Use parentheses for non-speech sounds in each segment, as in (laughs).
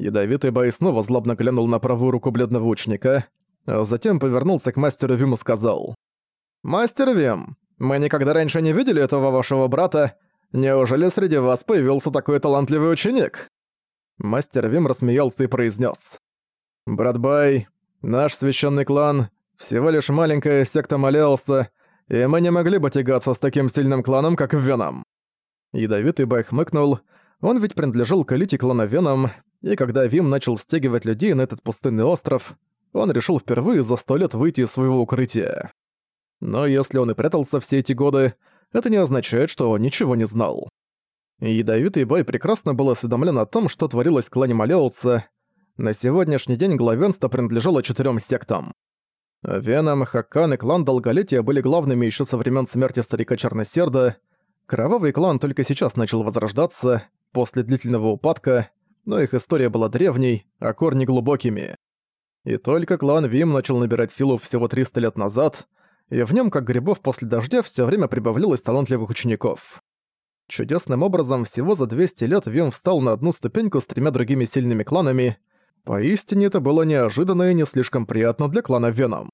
Ядовитый Бай снова злобно глянул на правую руку бледного ученика, а затем повернулся к мастеру Вим и сказал. «Мастер Вим, мы никогда раньше не видели этого вашего брата. Неужели среди вас появился такой талантливый ученик?» Мастер Вим рассмеялся и произнес: «Брат Бай, наш священный клан — всего лишь маленькая секта Малеуса, и мы не могли бы тягаться с таким сильным кланом, как Веном». Ядовитый Бай хмыкнул, он ведь принадлежал к элите клана Веном, и когда Вим начал стягивать людей на этот пустынный остров, он решил впервые за сто лет выйти из своего укрытия. Но если он и прятался все эти годы, это не означает, что он ничего не знал. Ядовитый бой прекрасно был осведомлен о том, что творилось в клане Малеуса. На сегодняшний день главенство принадлежало четырем сектам. Веном, Хаккан и клан Долголетия были главными еще со времен смерти старика Черносерда. Кровавый клан только сейчас начал возрождаться, после длительного упадка, но их история была древней, а корни глубокими. И только клан Вим начал набирать силу всего 300 лет назад, и в нем, как грибов после дождя, все время прибавлялось талантливых учеников. Чудесным образом, всего за 200 лет Вим встал на одну ступеньку с тремя другими сильными кланами. Поистине это было неожиданно и не слишком приятно для клана Веном.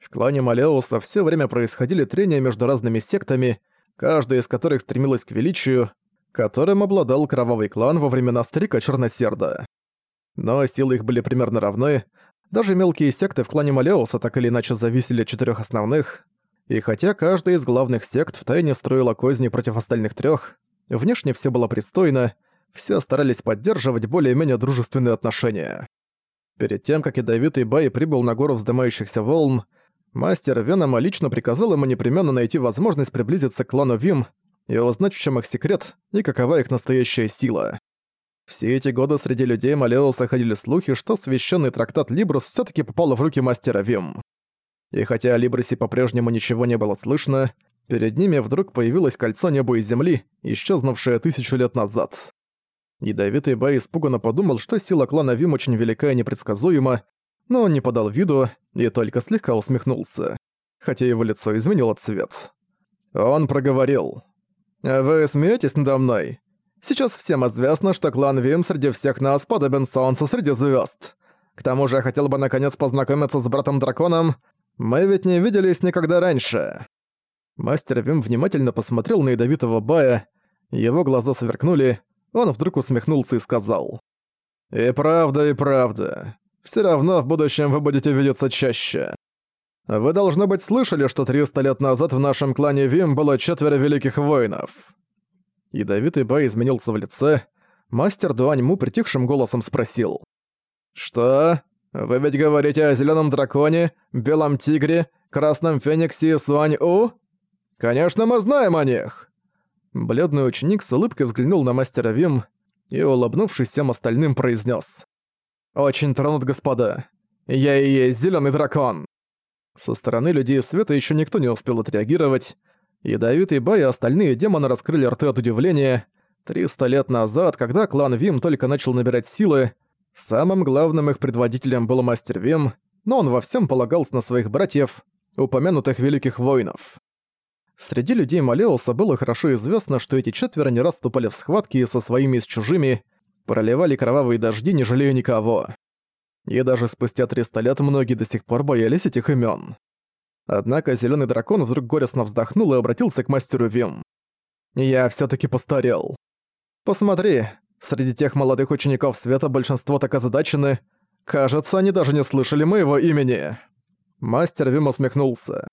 В клане Малеуса все время происходили трения между разными сектами, каждая из которых стремилась к величию, которым обладал кровавый клан во времена старика Черносерда. Но силы их были примерно равны, даже мелкие секты в клане Малеуса так или иначе зависели от четырех основных, и хотя каждая из главных сект втайне строила козни против остальных трех, внешне все было пристойно, все старались поддерживать более-менее дружественные отношения. Перед тем, как ядовитый Бай прибыл на гору вздымающихся волн, мастер Венома лично приказал ему непременно найти возможность приблизиться к клану Вим и узнать, в чем их секрет и какова их настоящая сила. Все эти годы среди людей Малеуса ходили слухи, что священный трактат Либрус все таки попал в руки мастера Вим. И хотя о Либрусе по-прежнему ничего не было слышно, перед ними вдруг появилось кольцо неба и земли, исчезнувшее тысячу лет назад. Ядовитый Бай испуганно подумал, что сила клана Вим очень велика и непредсказуема, но он не подал виду и только слегка усмехнулся, хотя его лицо изменило цвет. Он проговорил. «Вы смеетесь надо мной? Сейчас всем известно, что клан Вим среди всех нас подобен солнцу среди звезд. К тому же я хотел бы наконец познакомиться с братом-драконом. Мы ведь не виделись никогда раньше». Мастер Вим внимательно посмотрел на ядовитого Бая, его глаза сверкнули, он вдруг усмехнулся и сказал. «И правда, и правда. Все равно в будущем вы будете видеться чаще. Вы, должно быть, слышали, что 300 лет назад в нашем клане Вим было четверо великих воинов». Ядовитый Бай изменился в лице. Мастер Дуаньму притихшим голосом спросил. «Что? Вы ведь говорите о зеленом драконе, белом тигре, красном фениксе и Суань-У? Конечно, мы знаем о них!» Бледный ученик с улыбкой взглянул на мастера Вим и, улыбнувшись всем остальным, произнес: «Очень тронут, господа. Я и есть зеленый дракон!» Со стороны людей света еще никто не успел отреагировать. Ядовитый Бай и остальные демоны раскрыли рты от удивления. Триста лет назад, когда клан Вим только начал набирать силы, самым главным их предводителем был мастер Вим, но он во всем полагался на своих братьев, упомянутых великих воинов. Среди людей Малеуса было хорошо известно, что эти четверо не раз вступали в схватки со своими и с чужими, проливали кровавые дожди, не жалея никого. И даже спустя 300 лет многие до сих пор боялись этих имен. Однако зеленый дракон вдруг горестно вздохнул и обратился к мастеру Вим. «Я все таки постарел. Посмотри, среди тех молодых учеников света большинство так озадачены. Кажется, они даже не слышали моего имени». Мастер Вим усмехнулся.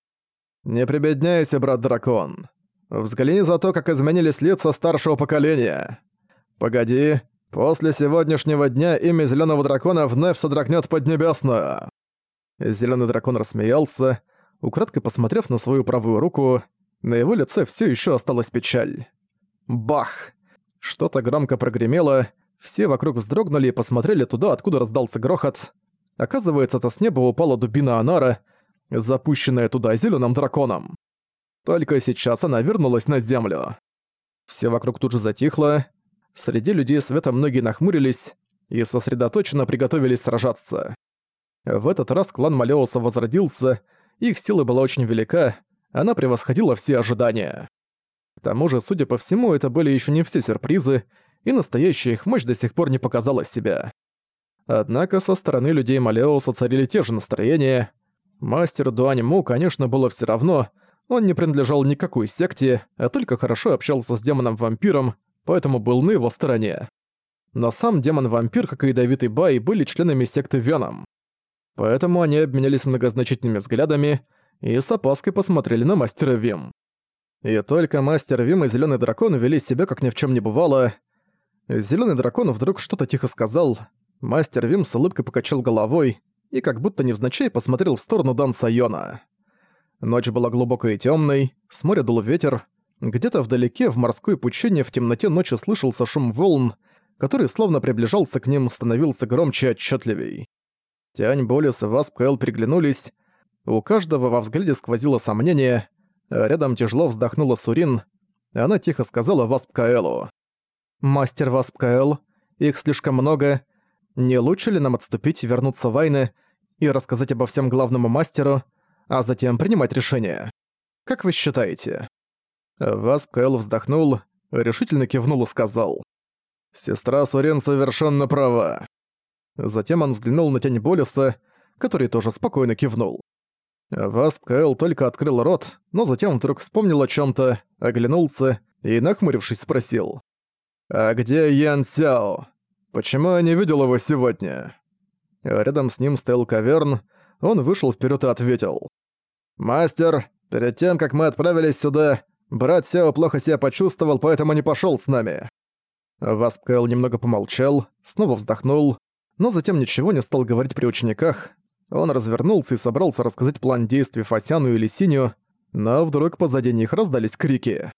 «Не прибедняйся, брат-дракон. Взгляни за то, как изменились лица старшего поколения. Погоди, После сегодняшнего дня имя Зелёного Дракона вновь содрогнёт Поднебесную». Зелёный Дракон рассмеялся, украдкой посмотрев на свою правую руку, на его лице всё ещё осталась печаль. Бах! Что-то громко прогремело, все вокруг вздрогнули и посмотрели туда, откуда раздался грохот. Оказывается, это с неба упала дубина Анара, запущенная туда зелёным драконом. Только сейчас она вернулась на землю. Все вокруг тут же затихло, Среди людей света многие нахмурились и сосредоточенно приготовились сражаться. В этот раз клан Малеуса возродился, их сила была очень велика, она превосходила все ожидания. К тому же, судя по всему, это были еще не все сюрпризы, и настоящая их мощь до сих пор не показала себя. Однако со стороны людей Малеуса царили те же настроения. Мастеру Дуань Му, конечно, было все равно, он не принадлежал никакой секте, а только хорошо общался с демоном-вампиром, поэтому был на его стороне. Но сам демон-вампир, как и ядовитый Бай, были членами секты Веном. Поэтому они обменялись многозначительными взглядами и с опаской посмотрели на мастера Вим. И только мастер Вим и Зелёный Дракон вели себя, как ни в чем не бывало. Зелёный Дракон вдруг что-то тихо сказал, мастер Вим с улыбкой покачал головой и как будто невзначай посмотрел в сторону Дан Сайона. Ночь была глубокой и тёмной, с моря дул ветер, где-то вдалеке, в морской пучине, в темноте ночи слышался шум волн, который словно приближался к ним, становился громче и отчетливей. Тянь Болес и Васп Кэл приглянулись. У каждого во взгляде сквозило сомнение, рядом тяжело вздохнула Сурин. Она тихо сказала Васп Каэлу. «Мастер Васп Каэл, их слишком много. Не лучше ли нам отступить, вернуться в Вайны и рассказать обо всем главному мастеру, а затем принимать решение? Как вы считаете?» Васп Каэл вздохнул, решительно кивнул и сказал. «Сестра Сурен совершенно права». Затем он взглянул на тень Болиса, который тоже спокойно кивнул. Васп Каэл только открыл рот, но затем вдруг вспомнил о чем то оглянулся и, нахмурившись, спросил. «А где Ян Сяо? Почему я не видел его сегодня?» Рядом с ним стоял Каверн, он вышел вперед и ответил. «Мастер, перед тем, как мы отправились сюда, Брат Сео плохо себя почувствовал, поэтому не пошёл с нами». Васп Кэл немного помолчал, снова вздохнул, но затем ничего не стал говорить при учениках. Он развернулся и собрался рассказать план действий Фасяну и Лисиню, но вдруг позади них раздались крики.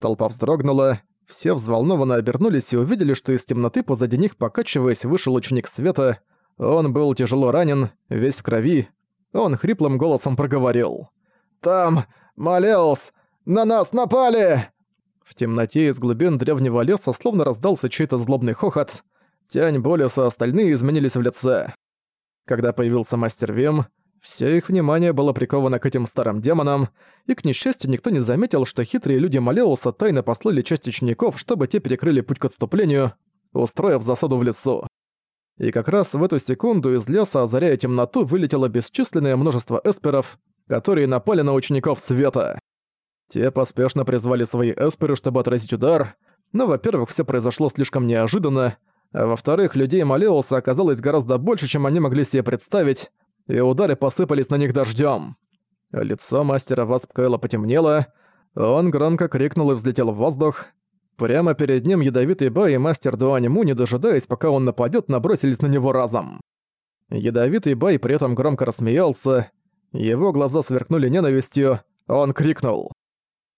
Толпа вздрогнула, все взволнованно обернулись и увидели, что из темноты позади них, покачиваясь, вышел ученик света. Он был тяжело ранен, весь в крови. Он хриплым голосом проговорил. «Там, Малеус, на нас напали!» В темноте из глубин древнего леса словно раздался чей-то злобный хохот. Тянь Болеса и остальные изменились в лице. Когда появился мастер Вим, все их внимание было приковано к этим старым демонам, и, к несчастью, никто не заметил, что хитрые люди Малеуса тайно послали часть учеников, чтобы те перекрыли путь к отступлению, устроив засаду в лесу. И как раз в эту секунду из леса, озаряя темноту, вылетело бесчисленное множество эсперов, которые напали на учеников света. Те поспешно призвали свои эсперы, чтобы отразить удар, но, во-первых, все произошло слишком неожиданно, а во-вторых, людей Малеуса оказалось гораздо больше, чем они могли себе представить, и удары посыпались на них дождем. Лицо мастера Васп Кайла потемнело, он громко крикнул и взлетел в воздух. Прямо перед ним ядовитый Бай и мастер Дуаниму, не дожидаясь, пока он нападет, набросились на него разом. Ядовитый Бай при этом громко рассмеялся, его глаза сверкнули ненавистью, он крикнул.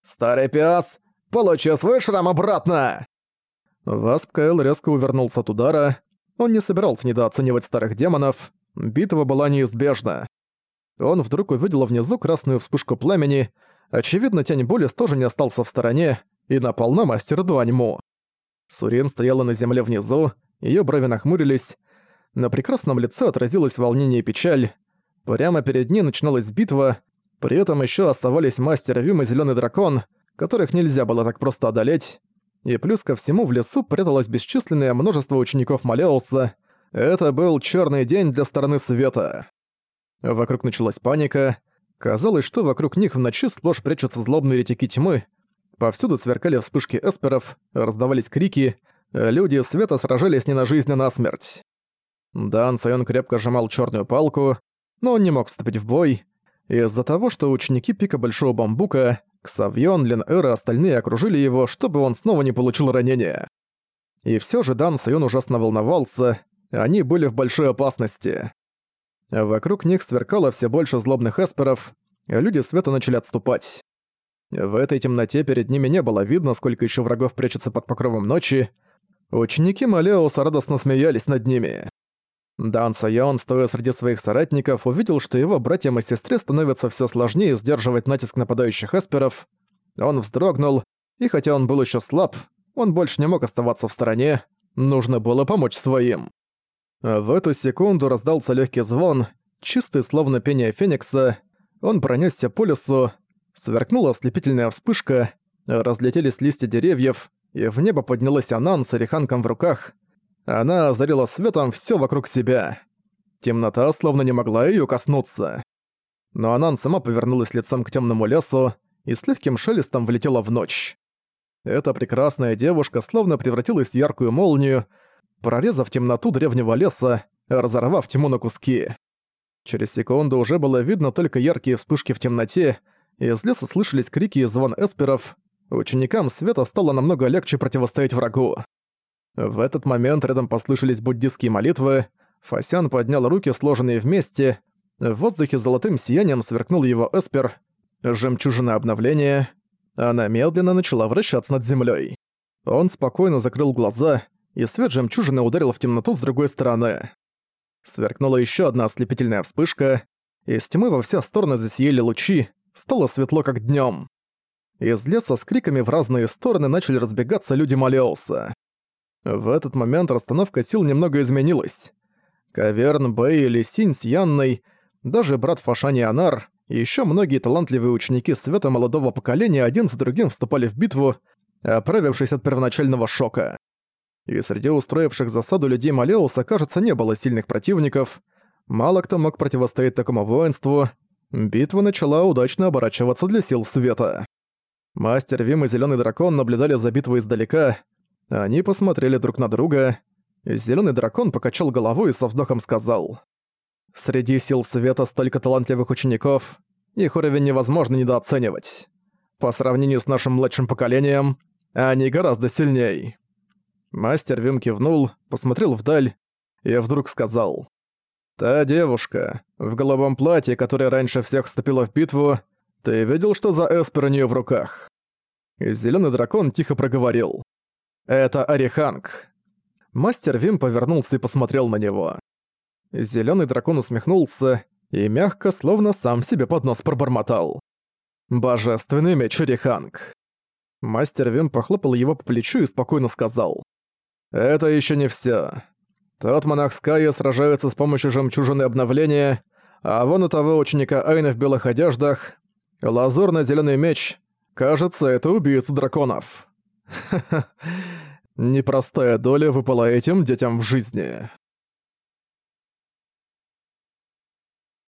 «Старый пес, получи свой шрам обратно!» Васп Кайл резко увернулся от удара. Он не собирался недооценивать старых демонов. Битва была неизбежна. Он вдруг увидел внизу красную вспышку пламени. Очевидно, тень Болис тоже не остался в стороне и напал на мастера Дуаньму. Сурин стояла на земле внизу, ее брови нахмурились. На прекрасном лице отразилось волнение и печаль. Прямо перед ней начиналась битва, при этом еще оставались мастер Вим и Зелёный Дракон, которых нельзя было так просто одолеть. И плюс ко всему в лесу пряталось бесчисленное множество учеников Малеуса. Это был черный день для стороны света. Вокруг началась паника. Казалось, что вокруг них в ночи сплошь прячутся злобные ретики тьмы. Повсюду сверкали вспышки эсперов, раздавались крики. Люди света сражались не на жизнь, а на смерть. Дан Сайон крепко сжимал черную палку, но он не мог вступить в бой. Из-за того, что ученики Пика Большого Бамбука, Ксавьон, Лен и остальные окружили его, чтобы он снова не получил ранения. И все же Дан Сайон ужасно волновался, они были в большой опасности. Вокруг них сверкало все больше злобных эсперов, люди света начали отступать. В этой темноте перед ними не было видно, сколько еще врагов прячется под покровом ночи. Ученики Малеуса радостно смеялись над ними. Дан Сайон, стоя среди своих соратников, увидел, что его братьям и сестре становится все сложнее сдерживать натиск нападающих эсперов. Он вздрогнул, и хотя он был еще слаб, он больше не мог оставаться в стороне, нужно было помочь своим. В эту секунду раздался легкий звон, чистый словно пение феникса, он пронесся по лесу, сверкнула ослепительная вспышка, разлетелись листья деревьев, и в небо поднялась Анан с ореханком в руках — Она озарила светом все вокруг себя. Темнота словно не могла ее коснуться. Но Анан сама повернулась лицом к темному лесу и с легким шелестом влетела в ночь. Эта прекрасная девушка словно превратилась в яркую молнию, прорезав темноту древнего леса, разорвав тьму на куски. Через секунду уже было видно только яркие вспышки в темноте, из леса слышались крики и звон эсперов. Ученикам света стало намного легче противостоять врагу. В этот момент рядом послышались буддистские молитвы, Фасян поднял руки, сложенные вместе, в воздухе золотым сиянием сверкнул его эспер, жемчужина обновления. Она медленно начала вращаться над землей. Он спокойно закрыл глаза, и свет жемчужины ударил в темноту с другой стороны. Сверкнула еще одна ослепительная вспышка, из тьмы во все стороны засияли лучи, стало светло как днем. Из леса с криками в разные стороны начали разбегаться люди Малеуса. В этот момент расстановка сил немного изменилась. Каверн, Бэй или Синь с Янной, даже брат Фашани Анар и еще многие талантливые ученики света молодого поколения один за другим вступали в битву, оправившись от первоначального шока. И среди устроивших засаду людей Малеуса, кажется, не было сильных противников. Мало кто мог противостоять такому воинству, Битва начала удачно оборачиваться для сил света. Мастер Вим и Зелёный Дракон наблюдали за битвой издалека. Они посмотрели друг на друга. Зелёный Дракон покачал головой и со вздохом сказал. «Среди сил света столько талантливых учеников, их уровень невозможно недооценивать. По сравнению с нашим младшим поколением, они гораздо сильней». Мастер Вим кивнул, посмотрел вдаль и вдруг сказал. «Та девушка, в голубом платье, которая раньше всех вступила в битву, ты видел, что за эспер у неё в руках?» И зелёный дракон тихо проговорил. «Это Ариханг». Мастер Вим повернулся и посмотрел на него. Зелёный дракон усмехнулся и мягко, словно сам себе под нос пробормотал. «Божественный меч Ариханг». Мастер Вим похлопал его по плечу и спокойно сказал. «Это ещё не всё. Тот монах Скайя сражается с помощью жемчужины обновления, а вон у того ученика Айна в белых одеждах лазурно-зелёный меч. Кажется, это убийца драконов. (laughs) Непростая доля выпала этим детям в жизни.